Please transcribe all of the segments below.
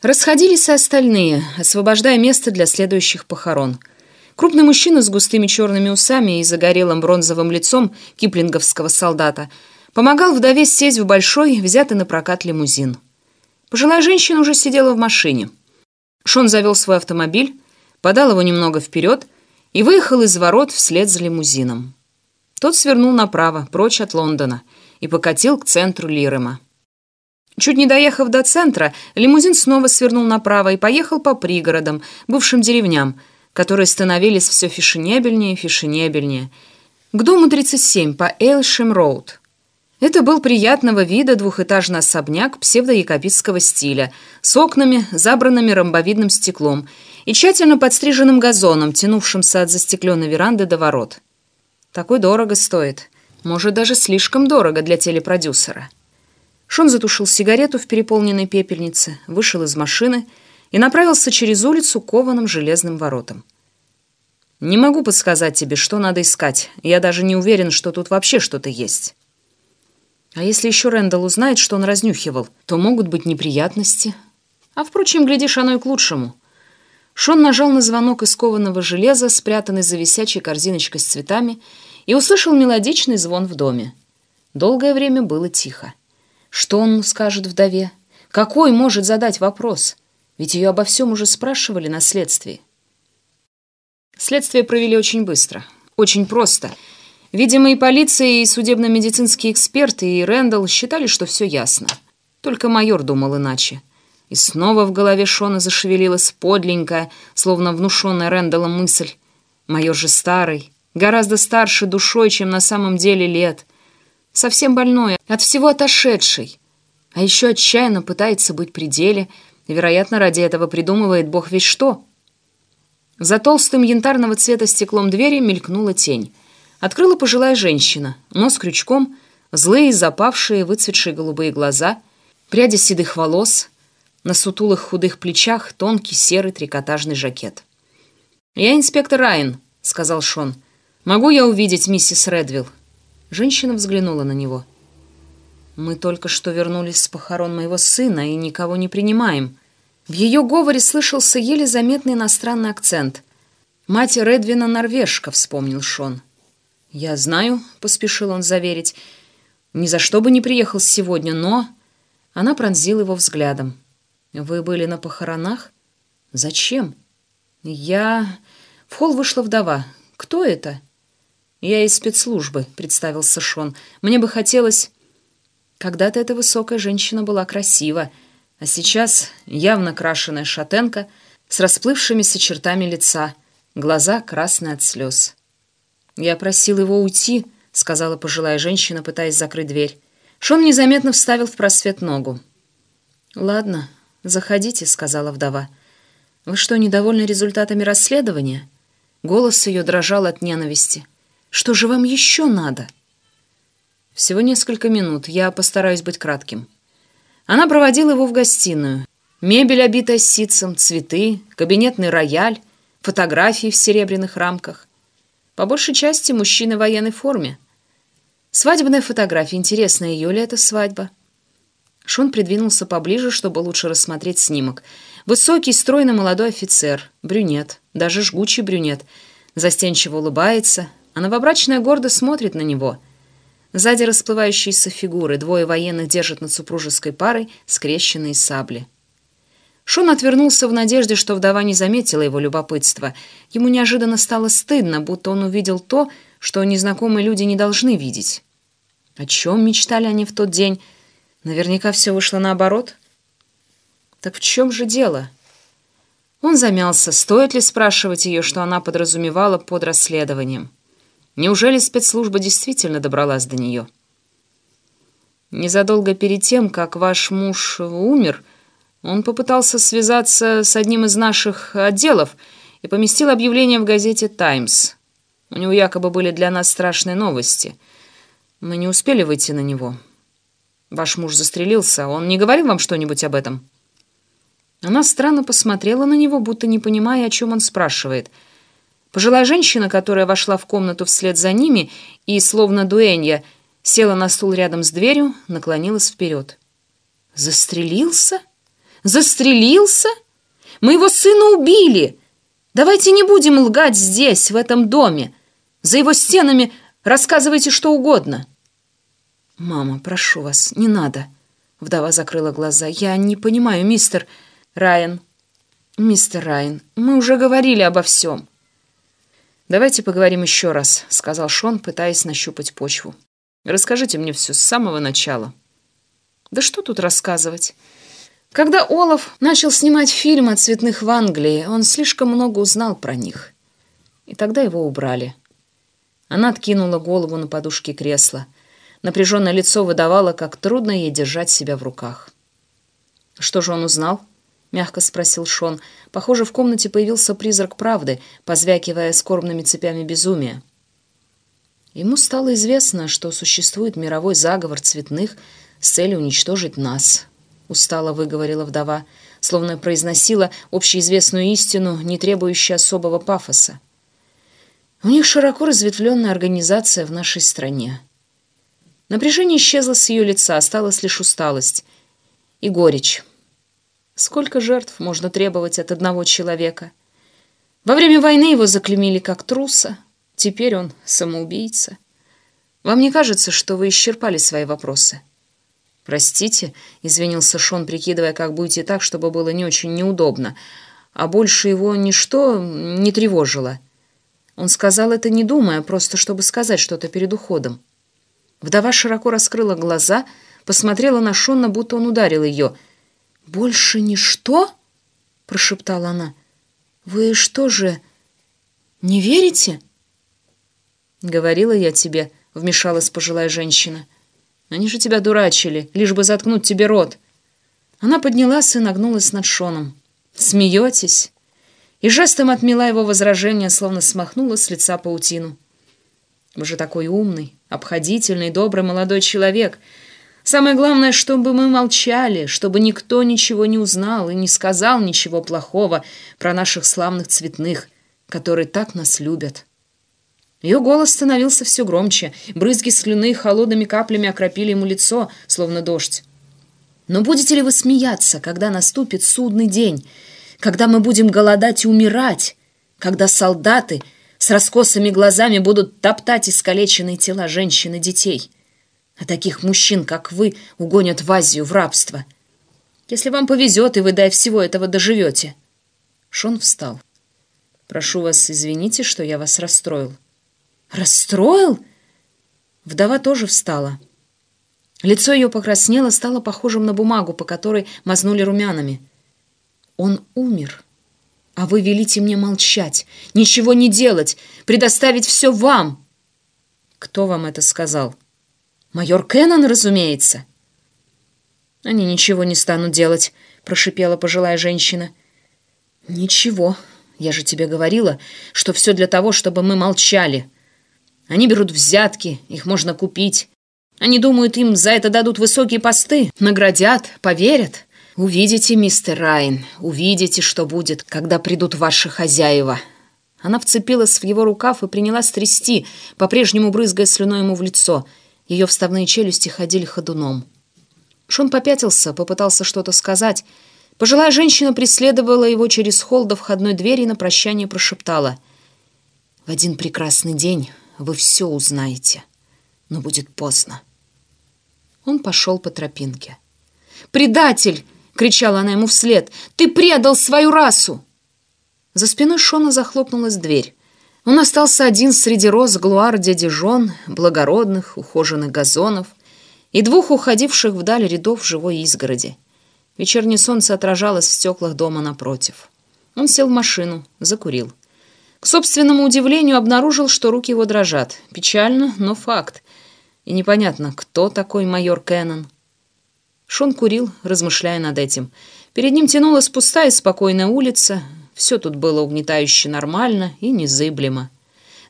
Расходились и остальные, освобождая место для следующих похорон. Крупный мужчина с густыми черными усами и загорелым бронзовым лицом киплинговского солдата помогал вдове сесть в большой, взятый на прокат лимузин. Пожилая женщина уже сидела в машине. Шон завел свой автомобиль, подал его немного вперед и выехал из ворот вслед за лимузином. Тот свернул направо, прочь от Лондона, и покатил к центру Лирема. Чуть не доехав до центра, лимузин снова свернул направо и поехал по пригородам, бывшим деревням, которые становились все фешенебельнее и фешенебельнее, к дому 37 по Эйлшем-Роуд. Это был приятного вида двухэтажный особняк псевдоякобитского стиля с окнами, забранными ромбовидным стеклом и тщательно подстриженным газоном, тянувшимся от застекленной веранды до ворот. Такой дорого стоит. Может, даже слишком дорого для телепродюсера. Шон затушил сигарету в переполненной пепельнице, вышел из машины и направился через улицу кованым железным воротам. «Не могу подсказать тебе, что надо искать. Я даже не уверен, что тут вообще что-то есть». «А если еще Рэндалл узнает, что он разнюхивал, то могут быть неприятности. А, впрочем, глядишь, оно и к лучшему». Шон нажал на звонок из кованого железа, спрятанный за висячей корзиночкой с цветами, и услышал мелодичный звон в доме. Долгое время было тихо. Что он скажет вдове? Какой может задать вопрос? Ведь ее обо всем уже спрашивали на следствии. Следствие провели очень быстро, очень просто. Видимо, и полиция, и судебно-медицинские эксперты, и Рэндалл считали, что все ясно. Только майор думал иначе. И снова в голове Шона зашевелилась подленькая, словно внушенная Рэндаллом мысль. Майор же старый, гораздо старше душой, чем на самом деле лет — совсем больной, от всего отошедший. А еще отчаянно пытается быть при деле, и, вероятно, ради этого придумывает бог весь что. За толстым янтарного цвета стеклом двери мелькнула тень. Открыла пожилая женщина, нос крючком, злые, запавшие, выцветшие голубые глаза, пряди седых волос, на сутулых худых плечах тонкий серый трикотажный жакет. «Я инспектор Райан», — сказал Шон. «Могу я увидеть миссис Редвилл?» Женщина взглянула на него. «Мы только что вернулись с похорон моего сына и никого не принимаем». В ее говоре слышался еле заметный иностранный акцент. «Мать Редвина норвежка», — вспомнил Шон. «Я знаю», — поспешил он заверить. «Ни за что бы не приехал сегодня, но...» Она пронзила его взглядом. «Вы были на похоронах? Зачем?» «Я...» В холл вышла вдова. «Кто это?» «Я из спецслужбы», — представился Шон. «Мне бы хотелось...» Когда-то эта высокая женщина была красива, а сейчас явно крашеная шатенка с расплывшимися чертами лица, глаза красные от слез. «Я просил его уйти», — сказала пожилая женщина, пытаясь закрыть дверь. Шон незаметно вставил в просвет ногу. «Ладно, заходите», — сказала вдова. «Вы что, недовольны результатами расследования?» Голос ее дрожал от ненависти. Что же вам еще надо?» «Всего несколько минут. Я постараюсь быть кратким». Она проводила его в гостиную. Мебель, обитая ситцем, цветы, кабинетный рояль, фотографии в серебряных рамках. По большей части мужчины в военной форме. Свадебная фотография. Интересно, ее ли это свадьба? Шон придвинулся поближе, чтобы лучше рассмотреть снимок. Высокий, стройный молодой офицер, брюнет, даже жгучий брюнет, застенчиво улыбается, а новобрачная гордо смотрит на него. Сзади расплывающиеся фигуры, двое военных держат над супружеской парой скрещенные сабли. Шон отвернулся в надежде, что вдова не заметила его любопытства. Ему неожиданно стало стыдно, будто он увидел то, что незнакомые люди не должны видеть. О чем мечтали они в тот день? Наверняка все вышло наоборот. Так в чем же дело? Он замялся, стоит ли спрашивать ее, что она подразумевала под расследованием. Неужели спецслужба действительно добралась до нее? Незадолго перед тем, как ваш муж умер, он попытался связаться с одним из наших отделов и поместил объявление в газете «Таймс». У него якобы были для нас страшные новости. Мы не успели выйти на него. Ваш муж застрелился. Он не говорил вам что-нибудь об этом?» Она странно посмотрела на него, будто не понимая, о чем он спрашивает — Пожилая женщина, которая вошла в комнату вслед за ними и, словно дуэнья, села на стул рядом с дверью, наклонилась вперед. «Застрелился? Застрелился? Мы его сына убили. Давайте не будем лгать здесь, в этом доме. За его стенами рассказывайте что угодно». «Мама, прошу вас, не надо». Вдова закрыла глаза. «Я не понимаю, мистер Райан». «Мистер Райан, мы уже говорили обо всем». «Давайте поговорим еще раз», — сказал Шон, пытаясь нащупать почву. «Расскажите мне все с самого начала». «Да что тут рассказывать?» Когда Олаф начал снимать фильм о цветных в Англии, он слишком много узнал про них. И тогда его убрали. Она откинула голову на подушке кресла. Напряженное лицо выдавало, как трудно ей держать себя в руках. «Что же он узнал?» — мягко спросил Шон. Похоже, в комнате появился призрак правды, позвякивая скорбными цепями безумия. Ему стало известно, что существует мировой заговор цветных с целью уничтожить нас, — устало выговорила вдова, словно произносила общеизвестную истину, не требующую особого пафоса. У них широко разветвленная организация в нашей стране. Напряжение исчезло с ее лица, осталась лишь усталость и горечь. Сколько жертв можно требовать от одного человека? Во время войны его заклемили как труса, теперь он самоубийца. Вам не кажется, что вы исчерпали свои вопросы? Простите, извинился Шон, прикидывая, как будете так, чтобы было не очень неудобно, а больше его ничто не тревожило. Он сказал это не думая, просто чтобы сказать что-то перед уходом. Вдова широко раскрыла глаза, посмотрела на Шонна, будто он ударил ее. «Больше ничто?» — прошептала она. «Вы что же, не верите?» «Говорила я тебе», — вмешалась пожилая женщина. «Они же тебя дурачили, лишь бы заткнуть тебе рот». Она поднялась и нагнулась над Шоном. «Смеетесь?» И жестом отмела его возражение, словно смахнула с лица паутину. «Вы же такой умный, обходительный, добрый молодой человек. Самое главное, чтобы мы молчали, чтобы никто ничего не узнал и не сказал ничего плохого про наших славных цветных, которые так нас любят. Ее голос становился все громче, брызги слюны холодными каплями окропили ему лицо, словно дождь. «Но будете ли вы смеяться, когда наступит судный день, когда мы будем голодать и умирать, когда солдаты — с раскосыми глазами будут топтать искалеченные тела женщин и детей. А таких мужчин, как вы, угонят в Азию в рабство. Если вам повезет, и вы до всего этого доживете. Шон встал. Прошу вас, извините, что я вас расстроил. Расстроил? Вдова тоже встала. Лицо ее покраснело, стало похожим на бумагу, по которой мазнули румянами. Он умер. А вы велите мне молчать, ничего не делать, предоставить все вам. Кто вам это сказал? Майор Кеннон, разумеется. Они ничего не станут делать, прошипела пожилая женщина. Ничего, я же тебе говорила, что все для того, чтобы мы молчали. Они берут взятки, их можно купить. Они думают, им за это дадут высокие посты, наградят, поверят. «Увидите, мистер Райн, увидите, что будет, когда придут ваши хозяева». Она вцепилась в его рукав и принялась трясти, по-прежнему брызгая слюной ему в лицо. Ее вставные челюсти ходили ходуном. Шон попятился, попытался что-то сказать. Пожилая женщина преследовала его через холл до входной двери и на прощание прошептала. «В один прекрасный день вы все узнаете, но будет поздно». Он пошел по тропинке. «Предатель!» кричала она ему вслед. «Ты предал свою расу!» За спиной Шона захлопнулась дверь. Он остался один среди роз глуар дяди Жон, благородных, ухоженных газонов и двух уходивших вдаль рядов живой изгороди. Вечернее солнце отражалось в стеклах дома напротив. Он сел в машину, закурил. К собственному удивлению обнаружил, что руки его дрожат. Печально, но факт. И непонятно, кто такой майор Кеннон. Шон курил, размышляя над этим. Перед ним тянулась пустая и спокойная улица. Все тут было угнетающе нормально и незыблемо.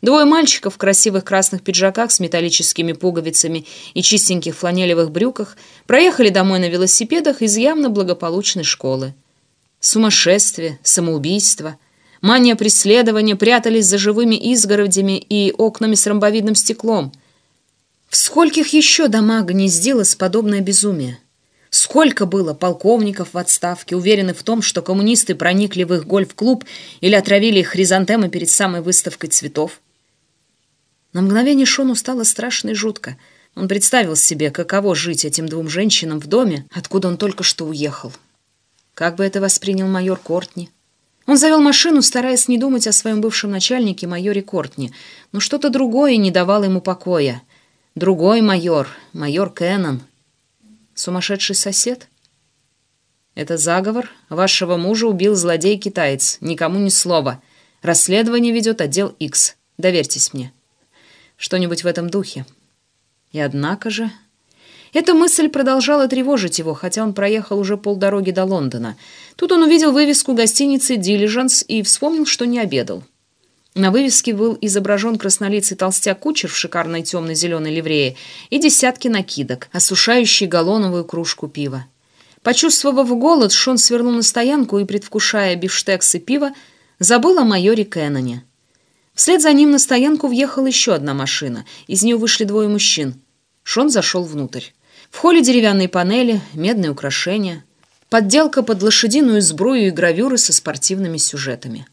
Двое мальчиков в красивых красных пиджаках с металлическими пуговицами и чистеньких фланелевых брюках проехали домой на велосипедах из явно благополучной школы. Сумасшествие, самоубийство, мания преследования прятались за живыми изгородями и окнами с ромбовидным стеклом. В скольких еще домах гнездилось подобное безумие? Сколько было полковников в отставке, уверенных в том, что коммунисты проникли в их гольф-клуб или отравили их хризантемы перед самой выставкой цветов. На мгновение Шону стало страшно и жутко. Он представил себе, каково жить этим двум женщинам в доме, откуда он только что уехал. Как бы это воспринял майор Кортни? Он завел машину, стараясь не думать о своем бывшем начальнике, майоре Кортни, но что-то другое не давало ему покоя. Другой майор, майор Кеннон. Сумасшедший сосед? Это заговор. Вашего мужа убил злодей-китаец. Никому ни слова. Расследование ведет отдел X. Доверьтесь мне. Что-нибудь в этом духе. И однако же... Эта мысль продолжала тревожить его, хотя он проехал уже полдороги до Лондона. Тут он увидел вывеску гостиницы «Дилижанс» и вспомнил, что не обедал. На вывеске был изображен краснолицый толстяк-кучер в шикарной темно-зеленой ливрее и десятки накидок, осушающий галлоновую кружку пива. Почувствовав голод, Шон свернул на стоянку и, предвкушая бифштекс и пиво, забыл о майоре Кенноне. Вслед за ним на стоянку въехала еще одна машина. Из нее вышли двое мужчин. Шон зашел внутрь. В холле деревянные панели, медные украшения, подделка под лошадиную сбрую и гравюры со спортивными сюжетами.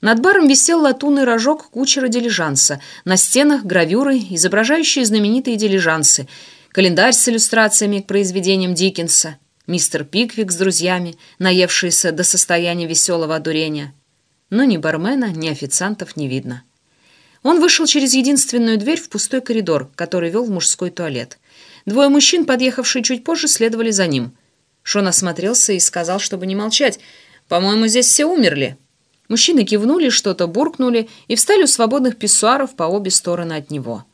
Над баром висел латунный рожок кучера дилижанса, на стенах гравюры, изображающие знаменитые дилижансы, календарь с иллюстрациями к произведениям Диккенса, мистер Пиквик с друзьями, наевшиеся до состояния веселого одурения. Но ни бармена, ни официантов не видно. Он вышел через единственную дверь в пустой коридор, который вел в мужской туалет. Двое мужчин, подъехавшие чуть позже, следовали за ним. Шон осмотрелся и сказал, чтобы не молчать. «По-моему, здесь все умерли». Мужчины кивнули, что-то буркнули и встали у свободных писсуаров по обе стороны от него.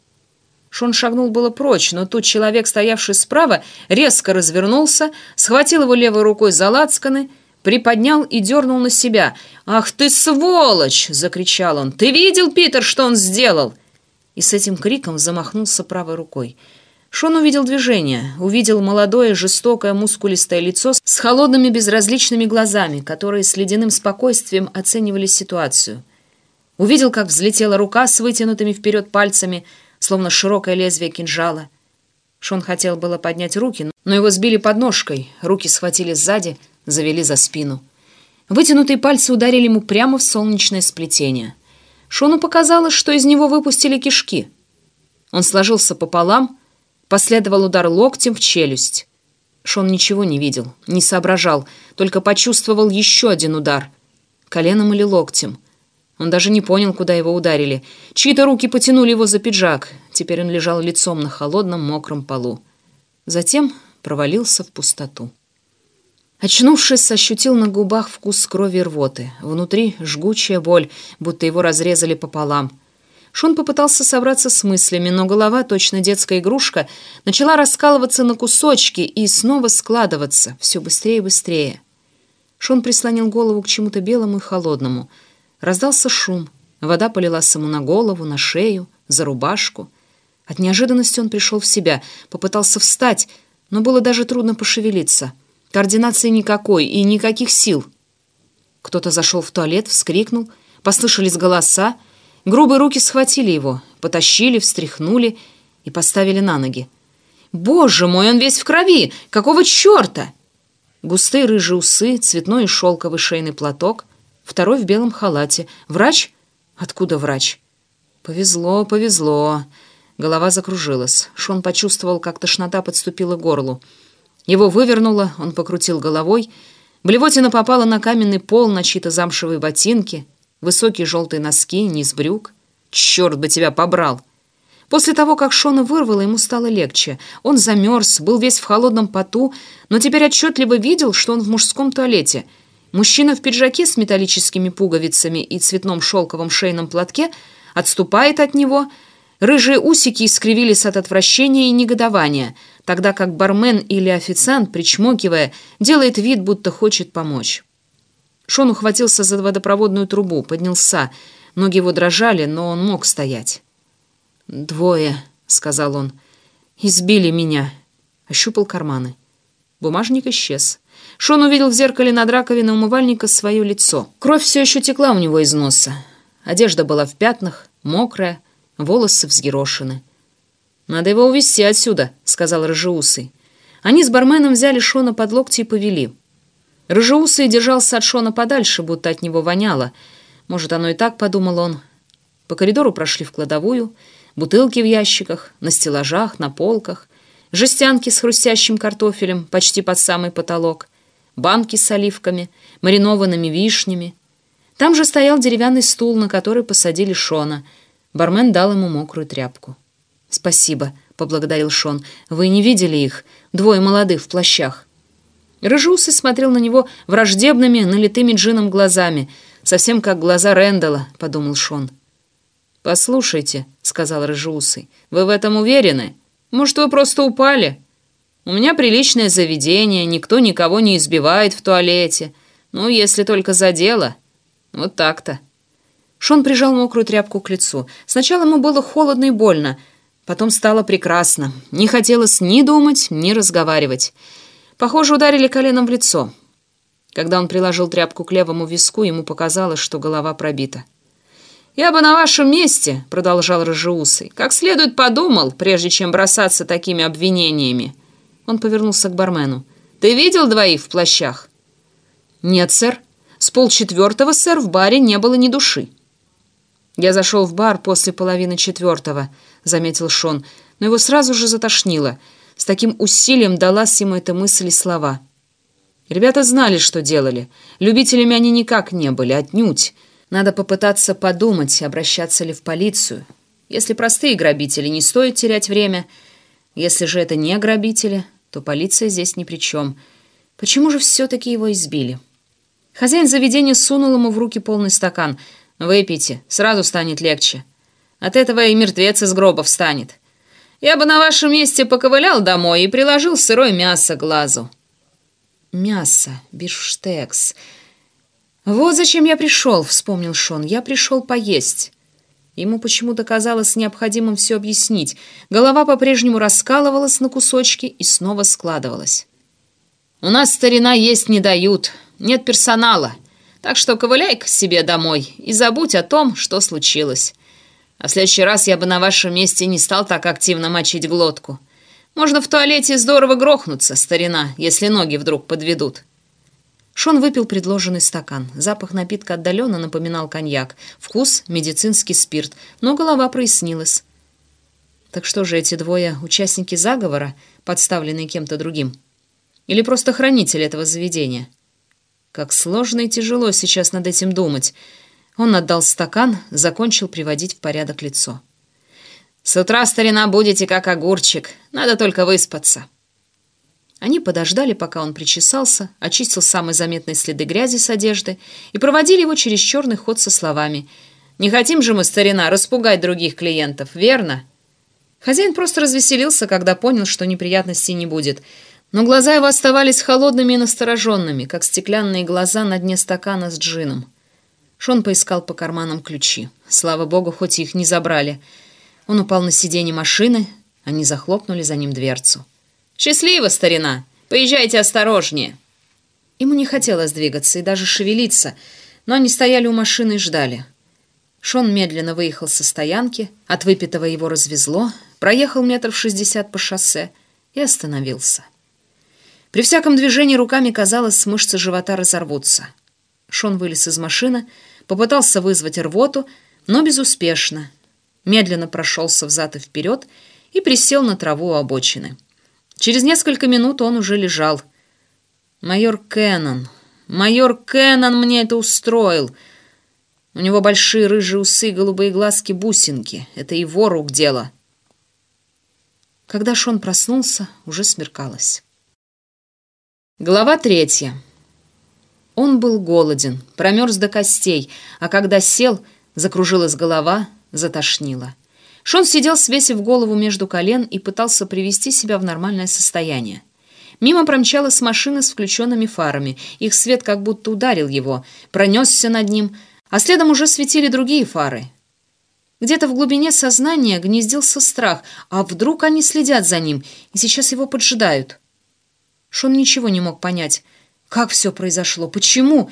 Шон шагнул было прочь, но тут человек, стоявший справа, резко развернулся, схватил его левой рукой за лацканы, приподнял и дернул на себя. «Ах ты сволочь!» — закричал он. «Ты видел, Питер, что он сделал?» И с этим криком замахнулся правой рукой. Шон увидел движение, увидел молодое, жестокое, мускулистое лицо с холодными безразличными глазами, которые с ледяным спокойствием оценивали ситуацию. Увидел, как взлетела рука с вытянутыми вперед пальцами, словно широкое лезвие кинжала. Шон хотел было поднять руки, но его сбили подножкой, руки схватили сзади, завели за спину. Вытянутые пальцы ударили ему прямо в солнечное сплетение. Шону показалось, что из него выпустили кишки. Он сложился пополам, Последовал удар локтем в челюсть. Шон ничего не видел, не соображал, только почувствовал еще один удар. Коленом или локтем. Он даже не понял, куда его ударили. Чьи-то руки потянули его за пиджак. Теперь он лежал лицом на холодном мокром полу. Затем провалился в пустоту. Очнувшись, ощутил на губах вкус крови рвоты. Внутри жгучая боль, будто его разрезали пополам. Шон попытался собраться с мыслями, но голова, точно детская игрушка, начала раскалываться на кусочки и снова складываться, все быстрее и быстрее. Шон прислонил голову к чему-то белому и холодному. Раздался шум. Вода полилась ему на голову, на шею, за рубашку. От неожиданности он пришел в себя, попытался встать, но было даже трудно пошевелиться. Координации никакой и никаких сил. Кто-то зашел в туалет, вскрикнул, послышались голоса, Грубые руки схватили его, потащили, встряхнули и поставили на ноги. «Боже мой, он весь в крови! Какого черта?» Густые рыжие усы, цветной и шелковый шейный платок, второй в белом халате. «Врач? Откуда врач?» «Повезло, повезло». Голова закружилась. Шон почувствовал, как тошнота подступила к горлу. Его вывернуло, он покрутил головой. Блевотина попала на каменный пол, на чьи-то замшевые ботинки — Высокие желтые носки, низ брюк. Черт бы тебя побрал! После того, как Шона вырвало, ему стало легче. Он замерз, был весь в холодном поту, но теперь отчетливо видел, что он в мужском туалете. Мужчина в пиджаке с металлическими пуговицами и цветном шелковом шейном платке отступает от него. Рыжие усики искривились от отвращения и негодования, тогда как бармен или официант, причмокивая, делает вид, будто хочет помочь. Шон ухватился за водопроводную трубу, поднялся. Ноги его дрожали, но он мог стоять. «Двое», — сказал он. «Избили меня». Ощупал карманы. Бумажник исчез. Шон увидел в зеркале над раковиной умывальника свое лицо. Кровь все еще текла у него из носа. Одежда была в пятнах, мокрая, волосы взъерошены. «Надо его увезти отсюда», — сказал рыжеусый. Они с барменом взяли Шона под локти и повели. Рыжеусый держался от Шона подальше, будто от него воняло. Может, оно и так, подумал он. По коридору прошли в кладовую, бутылки в ящиках, на стеллажах, на полках, жестянки с хрустящим картофелем почти под самый потолок, банки с оливками, маринованными вишнями. Там же стоял деревянный стул, на который посадили Шона. Бармен дал ему мокрую тряпку. «Спасибо», — поблагодарил Шон. «Вы не видели их? Двое молодых в плащах». Рыжусый смотрел на него враждебными, налитыми джином глазами, совсем как глаза Рэндала, — подумал Шон. «Послушайте», — сказал Рыжеусый, — «вы в этом уверены? Может, вы просто упали? У меня приличное заведение, никто никого не избивает в туалете. Ну, если только за дело. Вот так-то». Шон прижал мокрую тряпку к лицу. Сначала ему было холодно и больно, потом стало прекрасно. Не хотелось ни думать, ни разговаривать. Похоже, ударили коленом в лицо. Когда он приложил тряпку к левому виску, ему показалось, что голова пробита. «Я бы на вашем месте», — продолжал Рыжеусый, «как следует подумал, прежде чем бросаться такими обвинениями». Он повернулся к бармену. «Ты видел двоих в плащах?» «Нет, сэр. С полчетвертого, сэр, в баре не было ни души». «Я зашел в бар после половины четвертого», — заметил Шон, но его сразу же затошнило — с таким усилием далась ему эта мысль и слова. Ребята знали, что делали. Любителями они никак не были, отнюдь. Надо попытаться подумать, обращаться ли в полицию. Если простые грабители, не стоит терять время. Если же это не грабители, то полиция здесь ни при чем. Почему же все-таки его избили? Хозяин заведения сунул ему в руки полный стакан. «Выпейте, сразу станет легче. От этого и мертвец из гроба встанет». Я бы на вашем месте поковылял домой и приложил сырое мясо глазу». «Мясо, бифштекс. Вот зачем я пришел», — вспомнил Шон. «Я пришел поесть». Ему почему-то казалось необходимым все объяснить. Голова по-прежнему раскалывалась на кусочки и снова складывалась. «У нас старина есть не дают, нет персонала, так что ковыляй к себе домой и забудь о том, что случилось. А в следующий раз я бы на вашем месте не стал так активно мочить глотку. Можно в туалете здорово грохнуться, старина, если ноги вдруг подведут». Шон выпил предложенный стакан. Запах напитка отдаленно напоминал коньяк. Вкус — медицинский спирт, но голова прояснилась. Так что же эти двое — участники заговора, подставленные кем-то другим? Или просто хранители этого заведения? Как сложно и тяжело сейчас над этим думать — он отдал стакан, закончил приводить в порядок лицо. «С утра, старина, будете как огурчик. Надо только выспаться». Они подождали, пока он причесался, очистил самые заметные следы грязи с одежды и проводили его через черный ход со словами «Не хотим же мы, старина, распугать других клиентов, верно?» Хозяин просто развеселился, когда понял, что неприятностей не будет, но глаза его оставались холодными и настороженными, как стеклянные глаза на дне стакана с джином. Шон поискал по карманам ключи. Слава богу, хоть их не забрали. Он упал на сиденье машины, они захлопнули за ним дверцу. «Счастливо, старина! Поезжайте осторожнее!» Ему не хотелось двигаться и даже шевелиться, но они стояли у машины и ждали. Шон медленно выехал со стоянки, от выпитого его развезло, проехал метров шестьдесят по шоссе и остановился. При всяком движении руками казалось, мышцы живота разорвутся. Шон вылез из машины, Попытался вызвать рвоту, но безуспешно. Медленно прошелся взад и вперед и присел на траву у обочины. Через несколько минут он уже лежал. «Майор Кеннон! Майор Кеннон мне это устроил!» У него большие рыжие усы, голубые глазки, бусинки. Это его рук дело. Когда Шон проснулся, уже смеркалось. Глава третья. Он был голоден, промерз до костей, а когда сел, закружилась голова, затошнило. Шон сидел, свесив голову между колен и пытался привести себя в нормальное состояние. Мимо промчалась машина с включенными фарами. Их свет как будто ударил его, пронесся над ним, а следом уже светили другие фары. Где-то в глубине сознания гнездился страх, а вдруг они следят за ним и сейчас его поджидают. Шон ничего не мог понять. Как все произошло? Почему?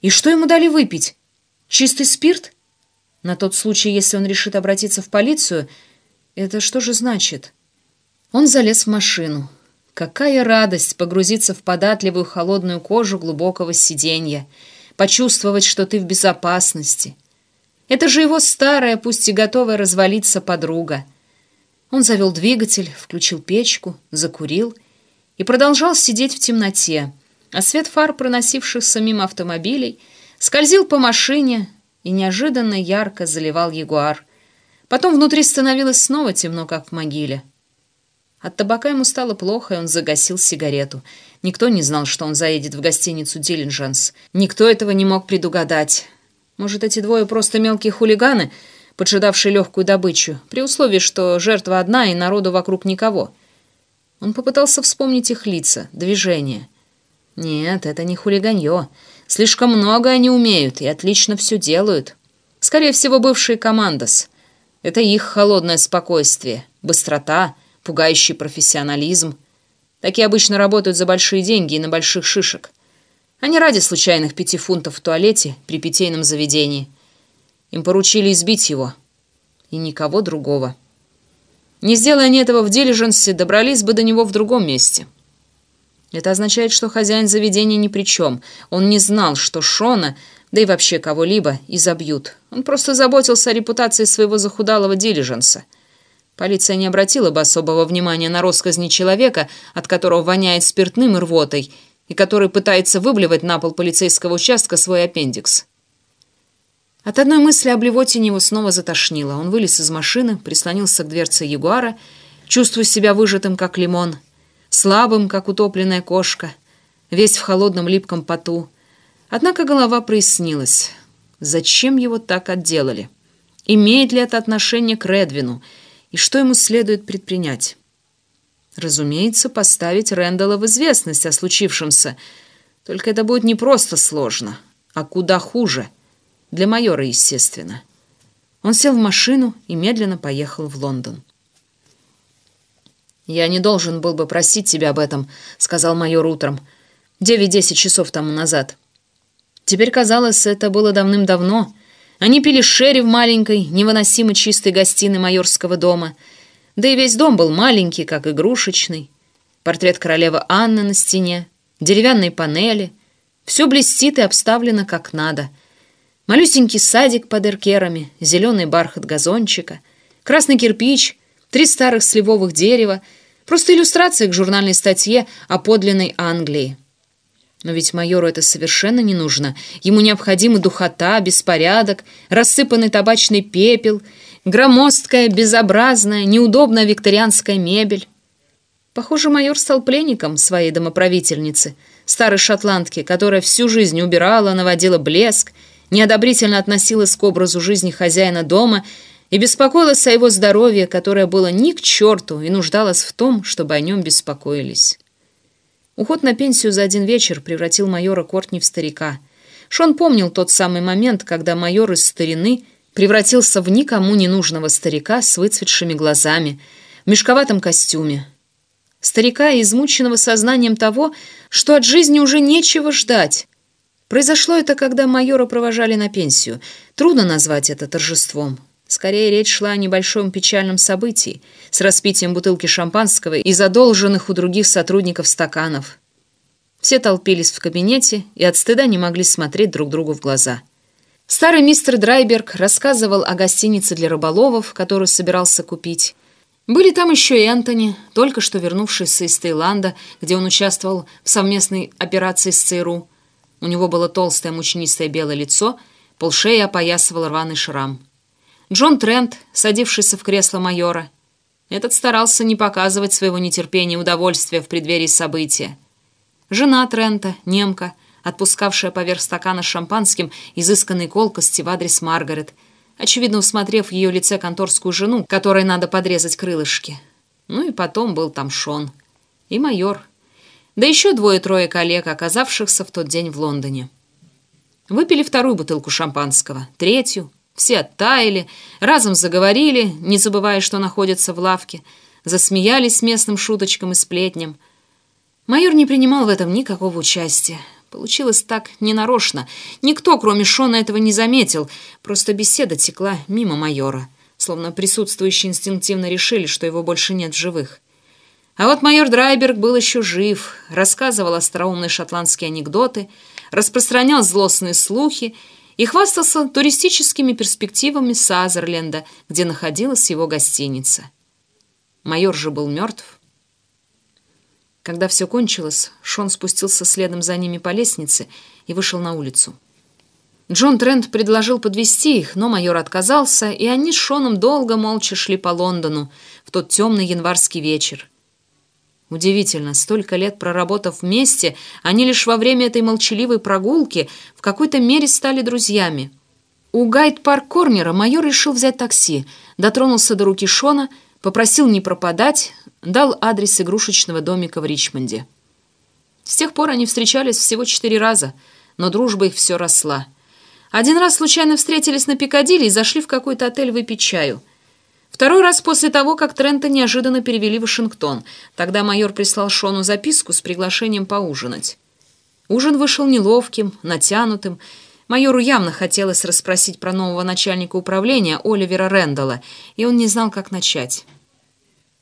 И что ему дали выпить? Чистый спирт? На тот случай, если он решит обратиться в полицию, это что же значит? Он залез в машину. Какая радость погрузиться в податливую холодную кожу глубокого сиденья, почувствовать, что ты в безопасности. Это же его старая, пусть и готовая развалиться подруга. Он завел двигатель, включил печку, закурил и продолжал сидеть в темноте, а свет фар, проносившихся мимо автомобилей, скользил по машине и неожиданно ярко заливал ягуар. Потом внутри становилось снова темно, как в могиле. От табака ему стало плохо, и он загасил сигарету. Никто не знал, что он заедет в гостиницу «Диллинджанс». Никто этого не мог предугадать. Может, эти двое просто мелкие хулиганы, поджидавшие легкую добычу, при условии, что жертва одна и народу вокруг никого. Он попытался вспомнить их лица, движения. Нет, это не хулиганье. Слишком много они умеют и отлично все делают. Скорее всего, бывшие командос. Это их холодное спокойствие, быстрота — пугающий профессионализм. Такие обычно работают за большие деньги и на больших шишек. Не ради случайных пяти фунтов в туалете при питейном заведении. Им поручили избить его. И никого другого. Не сделая они этого в дилиженсе, добрались бы до него в другом месте. Это означает, что хозяин заведения ни при чем. Он не знал, что Шона, да и вообще кого-либо, изобьют. Он просто заботился о репутации своего захудалого дилиженса — Полиция не обратила бы особого внимания на росказни человека, от которого воняет спиртным и рвотой, и который пытается выблевать на пол полицейского участка свой аппендикс. От одной мысли о блевотине его снова затошнило. Он вылез из машины, прислонился к дверце Ягуара, чувствуя себя выжатым, как лимон, слабым, как утопленная кошка, весь в холодном липком поту. Однако голова прояснилась. Зачем его так отделали? Имеет ли это отношение к Редвину — и что ему следует предпринять? Разумеется, поставить Рэндалла в известность о случившемся. Только это будет не просто сложно, а куда хуже. Для майора, естественно. Он сел в машину и медленно поехал в Лондон. «Я не должен был бы просить тебя об этом», — сказал майор утром. «Девять-десять часов тому назад». Теперь казалось, это было давным-давно, они пили шерри в маленькой, невыносимо чистой гостиной майорского дома. Да и весь дом был маленький, как игрушечный. Портрет королевы Анны на стене, деревянные панели. Все блестит и обставлено как надо. Малюсенький садик под эркерами, зеленый бархат газончика, красный кирпич, три старых сливовых дерева. Просто иллюстрация к журнальной статье о подлинной Англии. Но ведь майору это совершенно не нужно. Ему необходимы духота, беспорядок, рассыпанный табачный пепел, громоздкая, безобразная, неудобная викторианская мебель. Похоже, майор стал пленником своей домоправительницы, старой шотландки, которая всю жизнь убирала, наводила блеск, неодобрительно относилась к образу жизни хозяина дома и беспокоилась о его здоровье, которое было ни к черту и нуждалось в том, чтобы о нем беспокоились. Уход на пенсию за один вечер превратил майора Кортни в старика. Шон помнил тот самый момент, когда майор из старины превратился в никому не нужного старика с выцветшими глазами, в мешковатом костюме. Старика, измученного сознанием того, что от жизни уже нечего ждать. Произошло это, когда майора провожали на пенсию. Трудно назвать это торжеством. Скорее, речь шла о небольшом печальном событии с распитием бутылки шампанского и задолженных у других сотрудников стаканов. Все толпились в кабинете и от стыда не могли смотреть друг другу в глаза. Старый мистер Драйберг рассказывал о гостинице для рыболовов, которую собирался купить. Были там еще и Энтони, только что вернувшийся из Таиланда, где он участвовал в совместной операции с ЦРУ. У него было толстое мучнистое белое лицо, полшеи опоясывал рваный шрам. Джон Трент, садившийся в кресло майора. Этот старался не показывать своего нетерпения и удовольствия в преддверии события. Жена Трента, немка, отпускавшая поверх стакана шампанским изысканной колкости в адрес Маргарет, очевидно усмотрев в ее лице конторскую жену, которой надо подрезать крылышки. Ну и потом был там Шон. И майор. Да еще двое-трое коллег, оказавшихся в тот день в Лондоне. Выпили вторую бутылку шампанского, третью, все оттаяли, разом заговорили, не забывая, что находятся в лавке, засмеялись местным шуточкам и сплетням. Майор не принимал в этом никакого участия. Получилось так ненарочно. Никто, кроме Шона, этого не заметил. Просто беседа текла мимо майора, словно присутствующие инстинктивно решили, что его больше нет в живых. А вот майор Драйберг был еще жив, рассказывал остроумные шотландские анекдоты, распространял злостные слухи и хвастался туристическими перспективами Сазерленда, где находилась его гостиница. Майор же был мертв. Когда все кончилось, Шон спустился следом за ними по лестнице и вышел на улицу. Джон Трент предложил подвести их, но майор отказался, и они с Шоном долго молча шли по Лондону в тот темный январский вечер. Удивительно, столько лет проработав вместе, они лишь во время этой молчаливой прогулки в какой-то мере стали друзьями. У гайд-парк-корнера майор решил взять такси, дотронулся до руки Шона, попросил не пропадать, дал адрес игрушечного домика в Ричмонде. С тех пор они встречались всего четыре раза, но дружба их все росла. Один раз случайно встретились на Пикадилли и зашли в какой-то отель выпить чаю. Второй раз после того, как Трента неожиданно перевели в Вашингтон. Тогда майор прислал Шону записку с приглашением поужинать. Ужин вышел неловким, натянутым. Майору явно хотелось расспросить про нового начальника управления Оливера Рэндалла, и он не знал, как начать.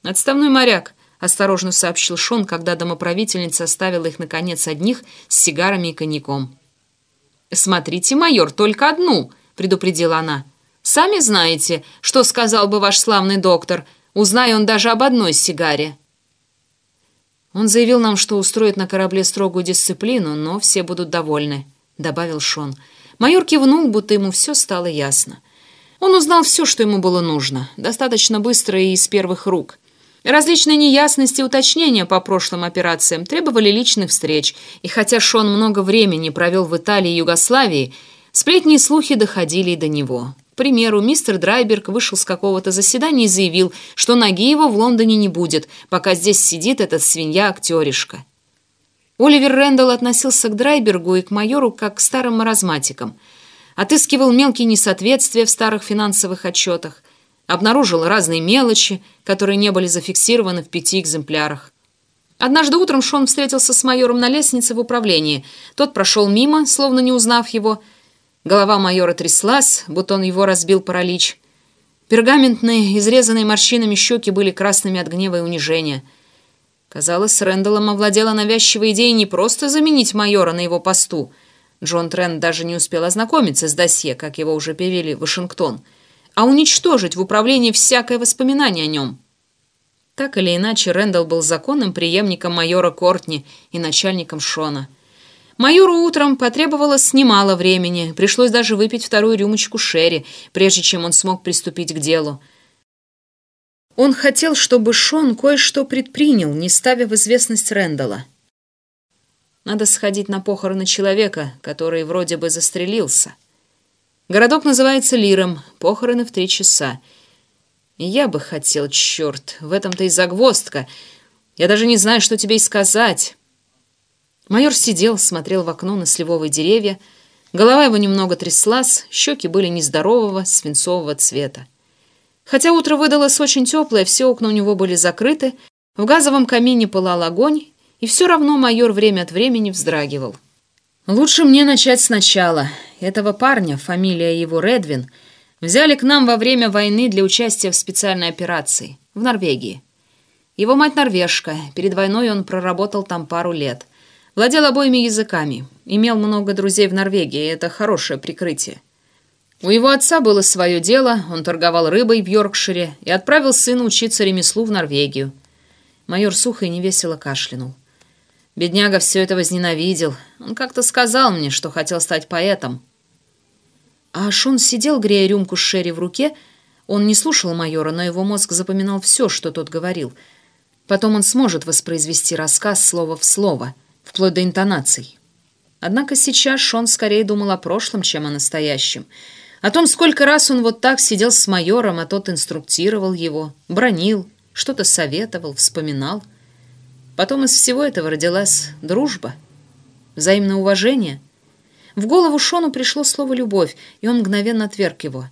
«Отставной моряк», — осторожно сообщил Шон, когда домоправительница оставила их, наконец, одних с сигарами и коньяком. «Смотрите, майор, только одну», — предупредила она. «Сами знаете, что сказал бы ваш славный доктор, узнай он даже об одной сигаре». «Он заявил нам, что устроит на корабле строгую дисциплину, но все будут довольны», — добавил Шон. Майор кивнул, будто ему все стало ясно. Он узнал все, что ему было нужно, достаточно быстро и из первых рук. Различные неясности и уточнения по прошлым операциям требовали личных встреч, и хотя Шон много времени провел в Италии и Югославии, сплетни и слухи доходили и до него. К примеру, мистер Драйберг вышел с какого-то заседания и заявил, что ноги его в Лондоне не будет, пока здесь сидит этот свинья-актеришка. Оливер Рэндалл относился к Драйбергу и к майору как к старым маразматикам. Отыскивал мелкие несоответствия в старых финансовых отчетах – Обнаружил разные мелочи, которые не были зафиксированы в пяти экземплярах. Однажды утром Шон встретился с майором на лестнице в управлении. Тот прошел мимо, словно не узнав его. Голова майора тряслась, будто он его разбил паралич. Пергаментные, изрезанные морщинами щеки были красными от гнева и унижения. Казалось, Рэндаллом овладела навязчивая идея не просто заменить майора на его посту. Джон Трент даже не успел ознакомиться с досье, как его уже перевели в Вашингтон — а уничтожить в управлении всякое воспоминание о нем. Так или иначе, Рэндалл был законным преемником майора Кортни и начальником Шона. Майору утром потребовалось немало времени, пришлось даже выпить вторую рюмочку Шерри, прежде чем он смог приступить к делу. Он хотел, чтобы Шон кое-что предпринял, не ставя в известность Рэндалла. Надо сходить на похороны человека, который вроде бы застрелился. Городок называется Лиром, похороны в три часа. я бы хотел, черт, в этом-то и загвоздка. Я даже не знаю, что тебе и сказать. Майор сидел, смотрел в окно на сливовые деревья. Голова его немного тряслась, щеки были нездорового, свинцового цвета. Хотя утро выдалось очень теплое, все окна у него были закрыты, в газовом камине пылал огонь, и все равно майор время от времени вздрагивал. «Лучше мне начать сначала. Этого парня, фамилия его Редвин, взяли к нам во время войны для участия в специальной операции в Норвегии. Его мать норвежка, перед войной он проработал там пару лет. Владел обоими языками, имел много друзей в Норвегии, это хорошее прикрытие. У его отца было свое дело, он торговал рыбой в Йоркшире и отправил сына учиться ремеслу в Норвегию. Майор сухо и невесело кашлянул. Бедняга все это возненавидел. Он как-то сказал мне, что хотел стать поэтом. А Шон сидел, грея рюмку с Шерри в руке. Он не слушал майора, но его мозг запоминал все, что тот говорил. Потом он сможет воспроизвести рассказ слово в слово, вплоть до интонаций. Однако сейчас Шон скорее думал о прошлом, чем о настоящем. О том, сколько раз он вот так сидел с майором, а тот инструктировал его, бронил, что-то советовал, вспоминал. Потом из всего этого родилась дружба, взаимное уважение. В голову Шону пришло слово «любовь», и он мгновенно отверг его.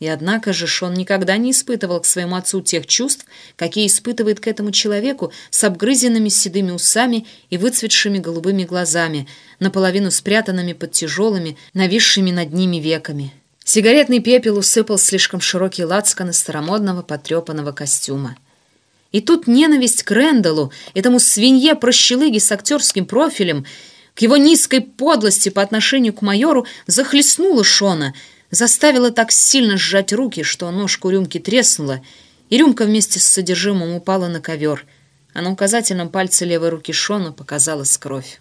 И однако же Шон никогда не испытывал к своему отцу тех чувств, какие испытывает к этому человеку с обгрызенными седыми усами и выцветшими голубыми глазами, наполовину спрятанными под тяжелыми, нависшими над ними веками. Сигаретный пепел усыпал слишком широкий лацкан из старомодного потрепанного костюма. И тут ненависть к Рэндаллу, этому свинье-прощелыге с актерским профилем, к его низкой подлости по отношению к майору, захлестнула Шона, заставила так сильно сжать руки, что ножку рюмки треснула, и рюмка вместе с содержимым упала на ковер, а на указательном пальце левой руки Шона показалась кровь.